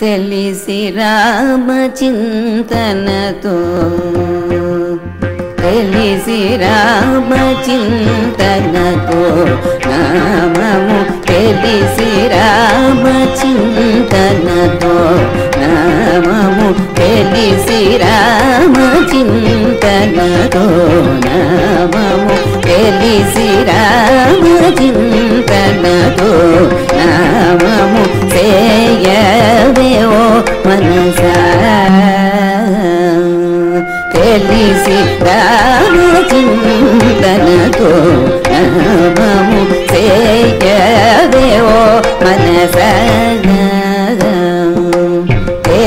తెలిసి రామ చింతనతో తెలిసి రామ చింతనతో నామము తెలిసి రామ చింతనతో నామము తెలిసి రామ చింతనతో నామము తెలిసి రామ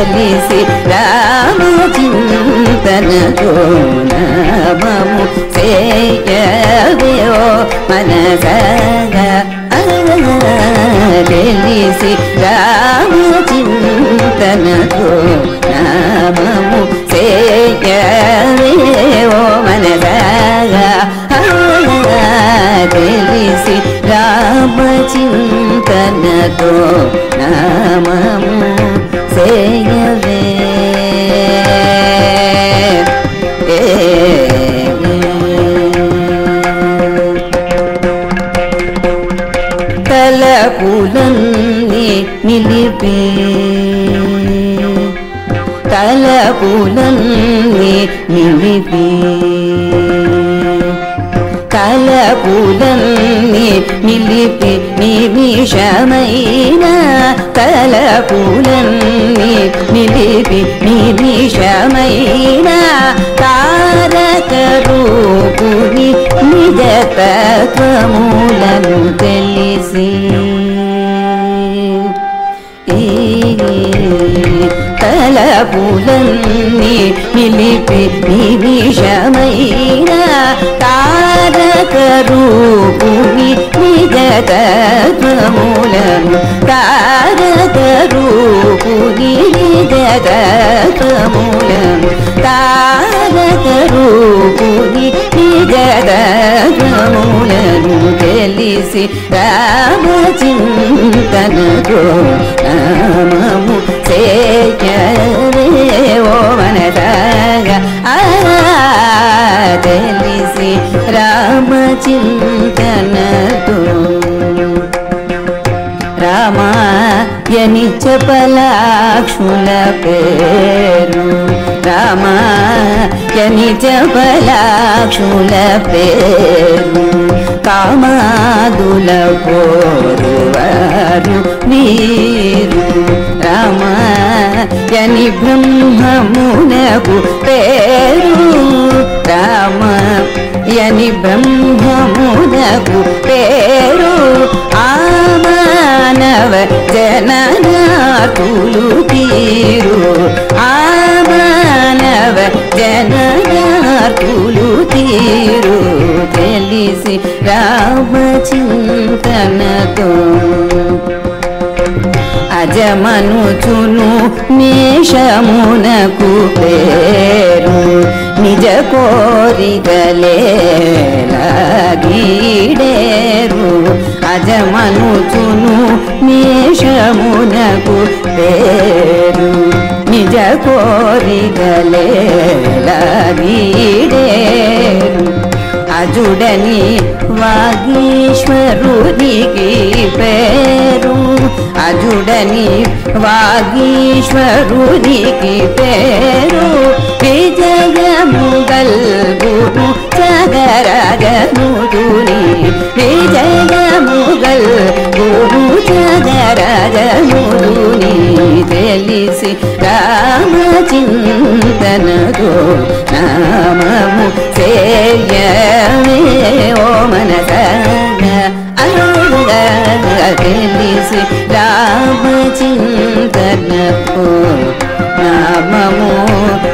కలిసి రాము చింతనతో నామము చేయవే ఓ తలపులన్నీ నిలిపి. తలపులన్నీ నిలిపి. తలపులన్నీ నిలిపి నిమిషమైన తలపులన్నీ నిలిపి నిమిషమైన తారక రూపుని నిజ తత్వములను తెలిసి తలపులన్నీ నిలిపి నిమిషమైన తారక రూపుని నిజ తత్వములను తారక రూపుని నిజ తత్వములను తారక రూపుని నిజ తత్వములను తెలిసి రామ చింతనతో తెలిసి రామాయని చపలాక్షుల పేరు. రామాయని చపలాక్షుల పేరు. కామాదుల కోరువారు జననాతులు తీరు. ఆమానవ జననాతులు తీరు. తెలిసి రామ చింతనతో అజమనుచును మేషమునకు పేరు. నిజ కోరికలేలాగీడేరు అజమనుచును మేషమునకు పేరు. నిజ కోరికలేలాగీడేరు అజుడని వాగీశ్వరునికి పేరు. అజుడని వాగీశ్వరునికి పేరు. విజయముగల్ గురు విజయ తెలిసి రామ చింతనతో నామము చేయవే ఓ మనసగా తెలిసి రామ చింతనతో నామము చేయవే